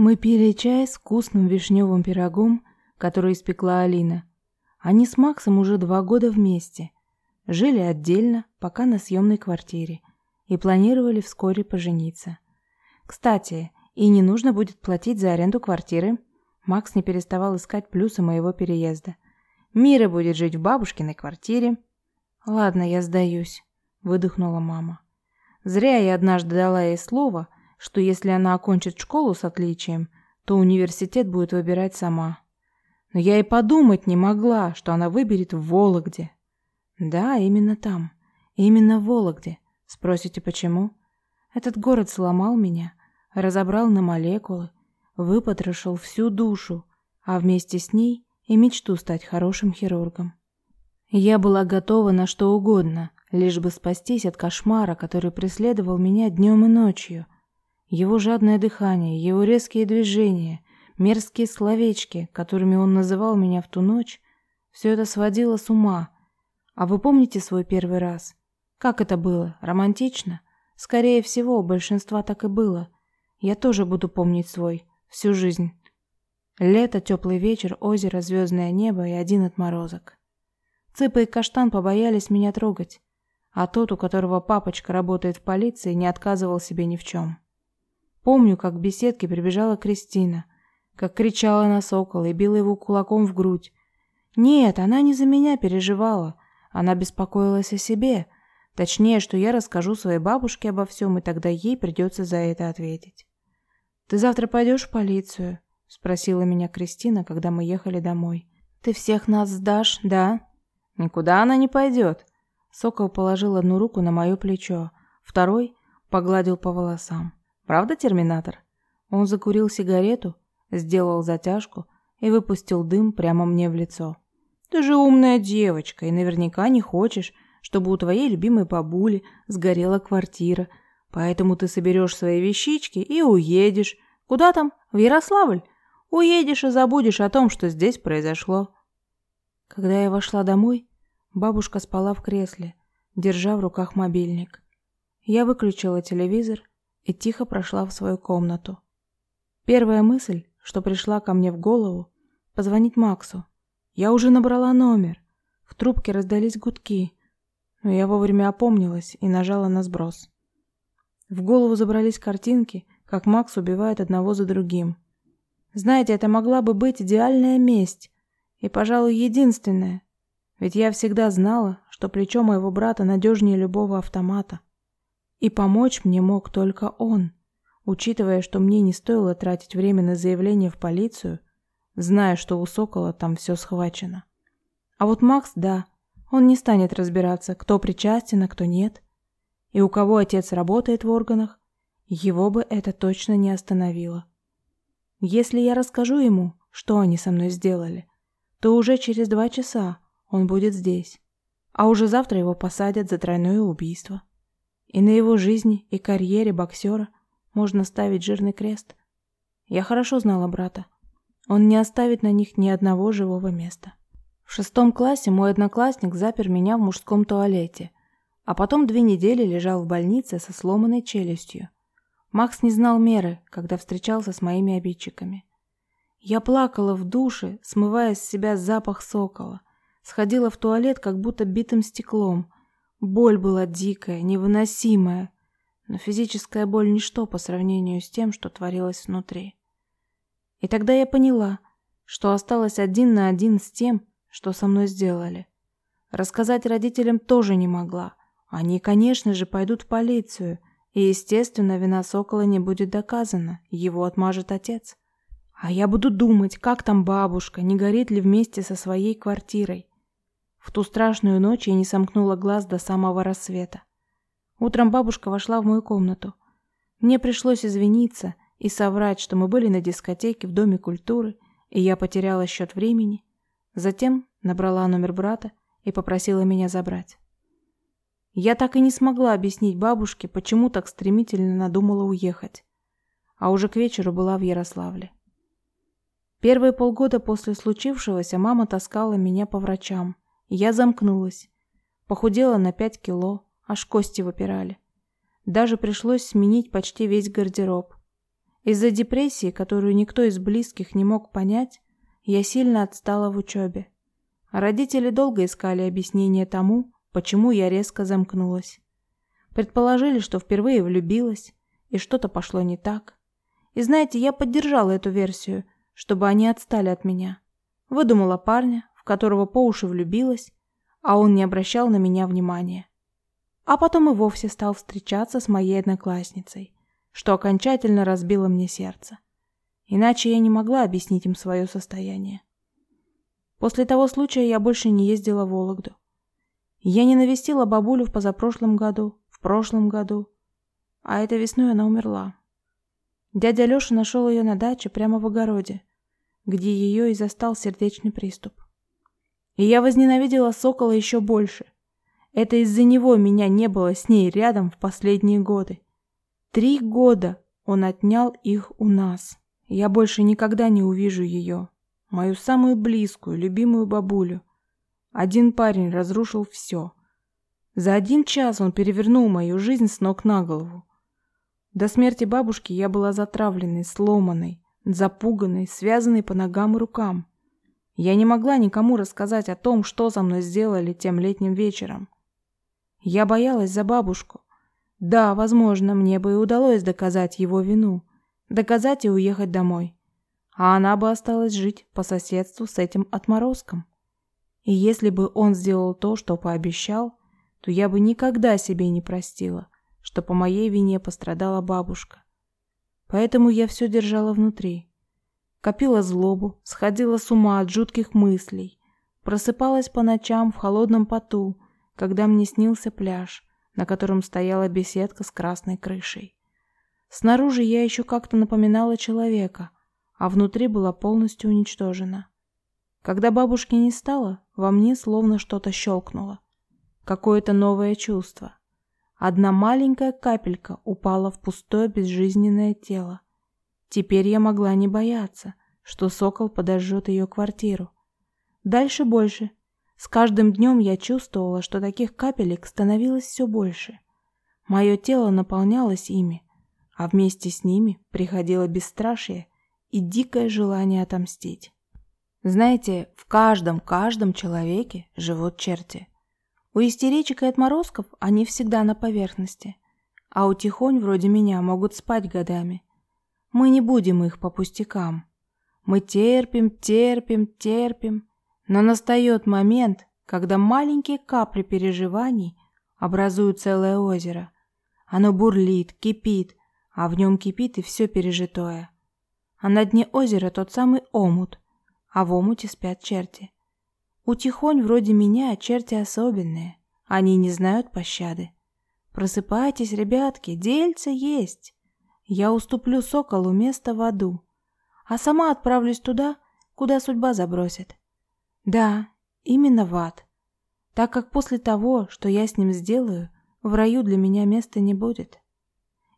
Мы пили чай с вкусным вишневым пирогом, который испекла Алина. Они с Максом уже два года вместе. Жили отдельно, пока на съемной квартире, и планировали вскоре пожениться. Кстати, и не нужно будет платить за аренду квартиры. Макс не переставал искать плюсы моего переезда. Мира будет жить в бабушкиной квартире. Ладно, я сдаюсь, выдохнула мама. Зря я однажды дала ей слово, что если она окончит школу с отличием, то университет будет выбирать сама. Но я и подумать не могла, что она выберет в Вологде. Да, именно там. Именно в Вологде. Спросите, почему? Этот город сломал меня, разобрал на молекулы, выпотрошил всю душу, а вместе с ней и мечту стать хорошим хирургом. Я была готова на что угодно, лишь бы спастись от кошмара, который преследовал меня днем и ночью. Его жадное дыхание, его резкие движения, мерзкие словечки, которыми он называл меня в ту ночь, все это сводило с ума. А вы помните свой первый раз? Как это было? Романтично? Скорее всего, у большинства так и было. Я тоже буду помнить свой, всю жизнь. Лето, теплый вечер, озеро, звездное небо и один отморозок. Цыпа и Каштан побоялись меня трогать, а тот, у которого папочка работает в полиции, не отказывал себе ни в чем. Помню, как к беседке прибежала Кристина – как кричала на сокола и била его кулаком в грудь. Нет, она не за меня переживала. Она беспокоилась о себе. Точнее, что я расскажу своей бабушке обо всем, и тогда ей придется за это ответить. «Ты завтра пойдешь в полицию?» — спросила меня Кристина, когда мы ехали домой. «Ты всех нас сдашь, да?» «Никуда она не пойдет». Сокол положил одну руку на мое плечо, второй погладил по волосам. «Правда, терминатор?» Он закурил сигарету, сделал затяжку и выпустил дым прямо мне в лицо. Ты же умная девочка и наверняка не хочешь, чтобы у твоей любимой бабули сгорела квартира. Поэтому ты соберешь свои вещички и уедешь. Куда там? В Ярославль? Уедешь и забудешь о том, что здесь произошло. Когда я вошла домой, бабушка спала в кресле, держа в руках мобильник. Я выключила телевизор и тихо прошла в свою комнату. Первая мысль что пришла ко мне в голову, позвонить Максу. Я уже набрала номер. В трубке раздались гудки, но я вовремя опомнилась и нажала на сброс. В голову забрались картинки, как Макс убивает одного за другим. Знаете, это могла бы быть идеальная месть, и, пожалуй, единственная. Ведь я всегда знала, что плечо моего брата надежнее любого автомата. И помочь мне мог только он. Учитывая, что мне не стоило тратить время на заявление в полицию, зная, что у Сокола там все схвачено. А вот Макс, да, он не станет разбираться, кто причастен, а кто нет. И у кого отец работает в органах, его бы это точно не остановило. Если я расскажу ему, что они со мной сделали, то уже через два часа он будет здесь, а уже завтра его посадят за тройное убийство. И на его жизни и карьере боксера можно ставить жирный крест. Я хорошо знала брата. Он не оставит на них ни одного живого места. В шестом классе мой одноклассник запер меня в мужском туалете, а потом две недели лежал в больнице со сломанной челюстью. Макс не знал меры, когда встречался с моими обидчиками. Я плакала в душе, смывая с себя запах сокола. Сходила в туалет, как будто битым стеклом. Боль была дикая, невыносимая но физическая боль ничто по сравнению с тем, что творилось внутри. И тогда я поняла, что осталась один на один с тем, что со мной сделали. Рассказать родителям тоже не могла. Они, конечно же, пойдут в полицию, и, естественно, вина Сокола не будет доказана, его отмажет отец. А я буду думать, как там бабушка, не горит ли вместе со своей квартирой. В ту страшную ночь я не сомкнула глаз до самого рассвета. Утром бабушка вошла в мою комнату. Мне пришлось извиниться и соврать, что мы были на дискотеке в Доме культуры, и я потеряла счет времени. Затем набрала номер брата и попросила меня забрать. Я так и не смогла объяснить бабушке, почему так стремительно надумала уехать. А уже к вечеру была в Ярославле. Первые полгода после случившегося мама таскала меня по врачам, я замкнулась. Похудела на пять кило, аж кости выпирали. Даже пришлось сменить почти весь гардероб. Из-за депрессии, которую никто из близких не мог понять, я сильно отстала в учебе. Родители долго искали объяснение тому, почему я резко замкнулась. Предположили, что впервые влюбилась, и что-то пошло не так. И знаете, я поддержала эту версию, чтобы они отстали от меня. Выдумала парня, которого по уши влюбилась, а он не обращал на меня внимания. А потом и вовсе стал встречаться с моей одноклассницей, что окончательно разбило мне сердце. Иначе я не могла объяснить им свое состояние. После того случая я больше не ездила в Вологду. Я не навестила бабулю в позапрошлом году, в прошлом году, а этой весной она умерла. Дядя Леша нашел ее на даче прямо в огороде, где ее и застал сердечный приступ. И я возненавидела сокола еще больше. Это из-за него меня не было с ней рядом в последние годы. Три года он отнял их у нас. Я больше никогда не увижу ее, мою самую близкую, любимую бабулю. Один парень разрушил все. За один час он перевернул мою жизнь с ног на голову. До смерти бабушки я была затравленной, сломанной, запуганной, связанной по ногам и рукам. Я не могла никому рассказать о том, что со мной сделали тем летним вечером. Я боялась за бабушку. Да, возможно, мне бы и удалось доказать его вину, доказать и уехать домой. А она бы осталась жить по соседству с этим отморозком. И если бы он сделал то, что пообещал, то я бы никогда себе не простила, что по моей вине пострадала бабушка. Поэтому я все держала внутри. Копила злобу, сходила с ума от жутких мыслей. Просыпалась по ночам в холодном поту, когда мне снился пляж, на котором стояла беседка с красной крышей. Снаружи я еще как-то напоминала человека, а внутри была полностью уничтожена. Когда бабушки не стало, во мне словно что-то щелкнуло. Какое-то новое чувство. Одна маленькая капелька упала в пустое безжизненное тело. Теперь я могла не бояться, что сокол подожжет ее квартиру. Дальше больше. С каждым днем я чувствовала, что таких капелек становилось все больше. Мое тело наполнялось ими, а вместе с ними приходило бесстрашие и дикое желание отомстить. Знаете, в каждом-каждом человеке живут черти. У истеричек и отморозков они всегда на поверхности, а у тихонь вроде меня могут спать годами. Мы не будем их по пустякам. Мы терпим, терпим, терпим, но настает момент, когда маленькие капли переживаний образуют целое озеро. Оно бурлит, кипит, а в нем кипит и все пережитое. А на дне озера тот самый омут, а в омуте спят черти. У тихонь вроде меня черти особенные, они не знают пощады. Просыпайтесь, ребятки, дельце есть. Я уступлю соколу место в аду, а сама отправлюсь туда, куда судьба забросит. Да, именно в ад, так как после того, что я с ним сделаю, в раю для меня места не будет.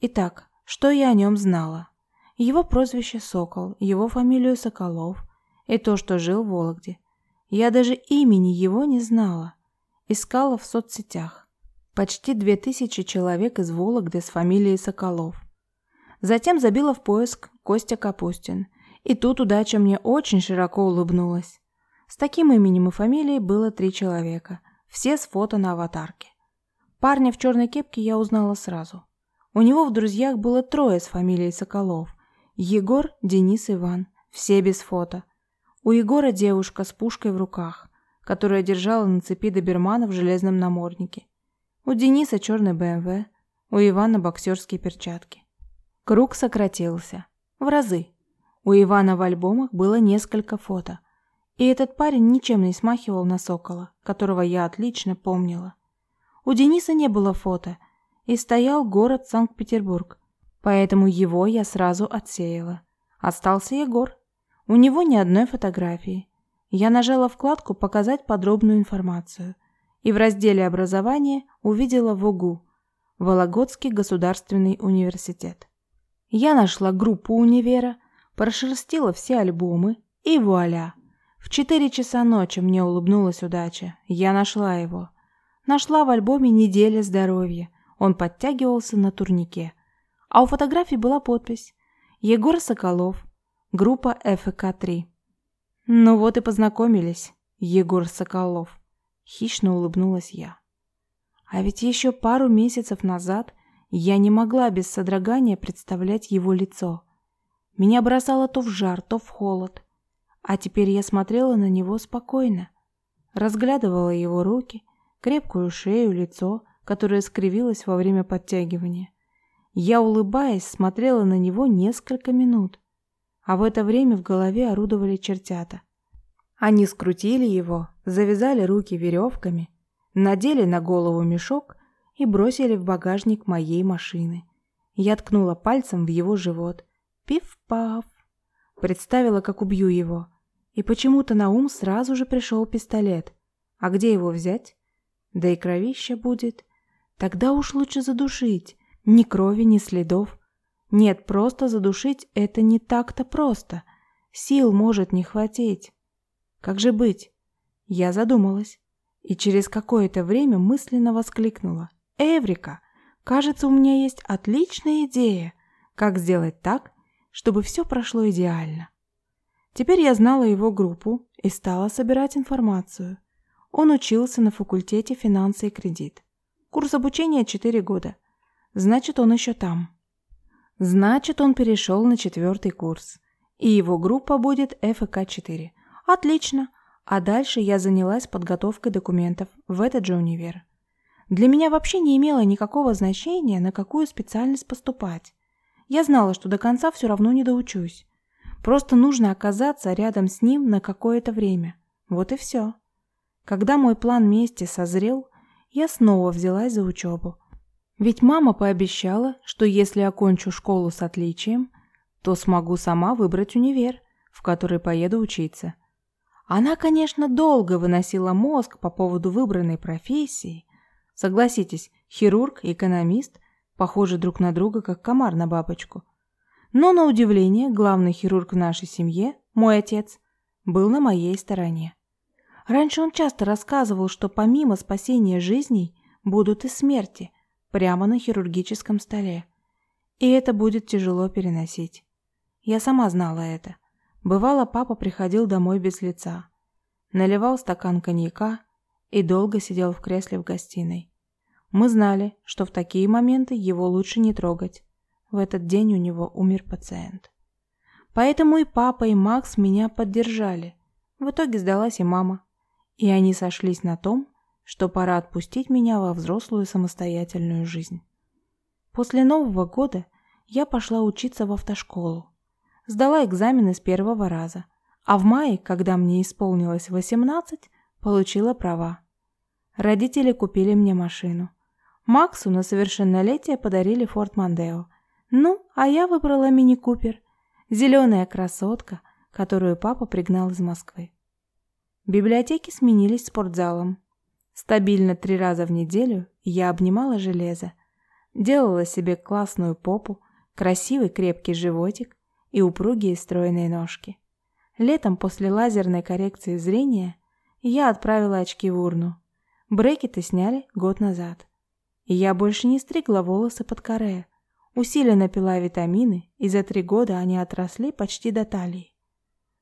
Итак, что я о нем знала? Его прозвище Сокол, его фамилию Соколов и то, что жил в Вологде. Я даже имени его не знала. Искала в соцсетях. Почти две тысячи человек из Вологды с фамилией Соколов. Затем забила в поиск Костя Капустин. И тут удача мне очень широко улыбнулась. С таким именем и фамилией было три человека. Все с фото на аватарке. Парня в черной кепке я узнала сразу. У него в друзьях было трое с фамилией Соколов. Егор, Денис, Иван. Все без фото. У Егора девушка с пушкой в руках, которая держала на цепи добермана в железном наморднике. У Дениса черный БМВ, у Ивана боксерские перчатки. Круг сократился. В разы. У Ивана в альбомах было несколько фото. И этот парень ничем не смахивал на Сокола, которого я отлично помнила. У Дениса не было фото, и стоял город Санкт-Петербург, поэтому его я сразу отсеяла. Остался Егор. У него ни одной фотографии. Я нажала вкладку «Показать подробную информацию» и в разделе «Образование» увидела ВОГУ – Вологодский государственный университет. Я нашла группу универа, прошерстила все альбомы и вуаля. В четыре часа ночи мне улыбнулась удача. Я нашла его. Нашла в альбоме «Неделя здоровья». Он подтягивался на турнике. А у фотографии была подпись Егор Соколов, группа ФК-3. Ну вот и познакомились, Егор Соколов. Хищно улыбнулась я. А ведь еще пару месяцев назад я не могла без содрогания представлять его лицо. Меня бросало то в жар, то в холод. А теперь я смотрела на него спокойно. Разглядывала его руки, крепкую шею, лицо, которое скривилось во время подтягивания. Я, улыбаясь, смотрела на него несколько минут. А в это время в голове орудовали чертята. Они скрутили его, завязали руки веревками, надели на голову мешок и бросили в багажник моей машины. Я ткнула пальцем в его живот. Пиф-паф. Представила, как убью его. И почему-то на ум сразу же пришел пистолет. А где его взять? Да и кровища будет. Тогда уж лучше задушить. Ни крови, ни следов. Нет, просто задушить это не так-то просто. Сил может не хватить. Как же быть? Я задумалась. И через какое-то время мысленно воскликнула. Эврика! Кажется, у меня есть отличная идея, как сделать так, чтобы все прошло идеально. Теперь я знала его группу и стала собирать информацию. Он учился на факультете финансы и кредит. Курс обучения 4 года. Значит, он еще там. Значит, он перешел на четвертый курс. И его группа будет ФК-4. Отлично. А дальше я занялась подготовкой документов в этот же универ. Для меня вообще не имело никакого значения, на какую специальность поступать. Я знала, что до конца все равно не доучусь. Просто нужно оказаться рядом с ним на какое-то время. Вот и все. Когда мой план мести созрел, я снова взялась за учебу. Ведь мама пообещала, что если окончу школу с отличием, то смогу сама выбрать универ, в который поеду учиться. Она, конечно, долго выносила мозг по поводу выбранной профессии. Согласитесь, хирург и экономист похожи друг на друга, как комар на бабочку – но, на удивление, главный хирург в нашей семье, мой отец, был на моей стороне. Раньше он часто рассказывал, что помимо спасения жизней будут и смерти прямо на хирургическом столе. И это будет тяжело переносить. Я сама знала это. Бывало, папа приходил домой без лица. Наливал стакан коньяка и долго сидел в кресле в гостиной. Мы знали, что в такие моменты его лучше не трогать, в этот день у него умер пациент. Поэтому и папа, и Макс меня поддержали. В итоге сдалась и мама. И они сошлись на том, что пора отпустить меня во взрослую самостоятельную жизнь. После Нового года я пошла учиться в автошколу. Сдала экзамены с первого раза, а в мае, когда мне исполнилось 18, получила права. Родители купили мне машину. Максу на совершеннолетие подарили Форд Мандео, ну, а я выбрала мини-купер. Зеленая красотка, которую папа пригнал из Москвы. Библиотеки сменились спортзалом. Стабильно три раза в неделю я обнимала железо. Делала себе классную попу, красивый крепкий животик и упругие стройные ножки. Летом после лазерной коррекции зрения я отправила очки в урну. Брекеты сняли год назад. И я больше не стригла волосы под каре, Усиленно пила витамины, и за три года они отросли почти до талии.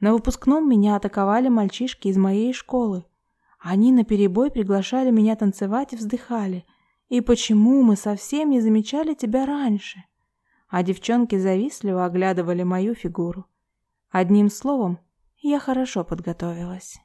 На выпускном меня атаковали мальчишки из моей школы. Они наперебой приглашали меня танцевать и вздыхали. И почему мы совсем не замечали тебя раньше? А девчонки завистливо оглядывали мою фигуру. Одним словом, я хорошо подготовилась.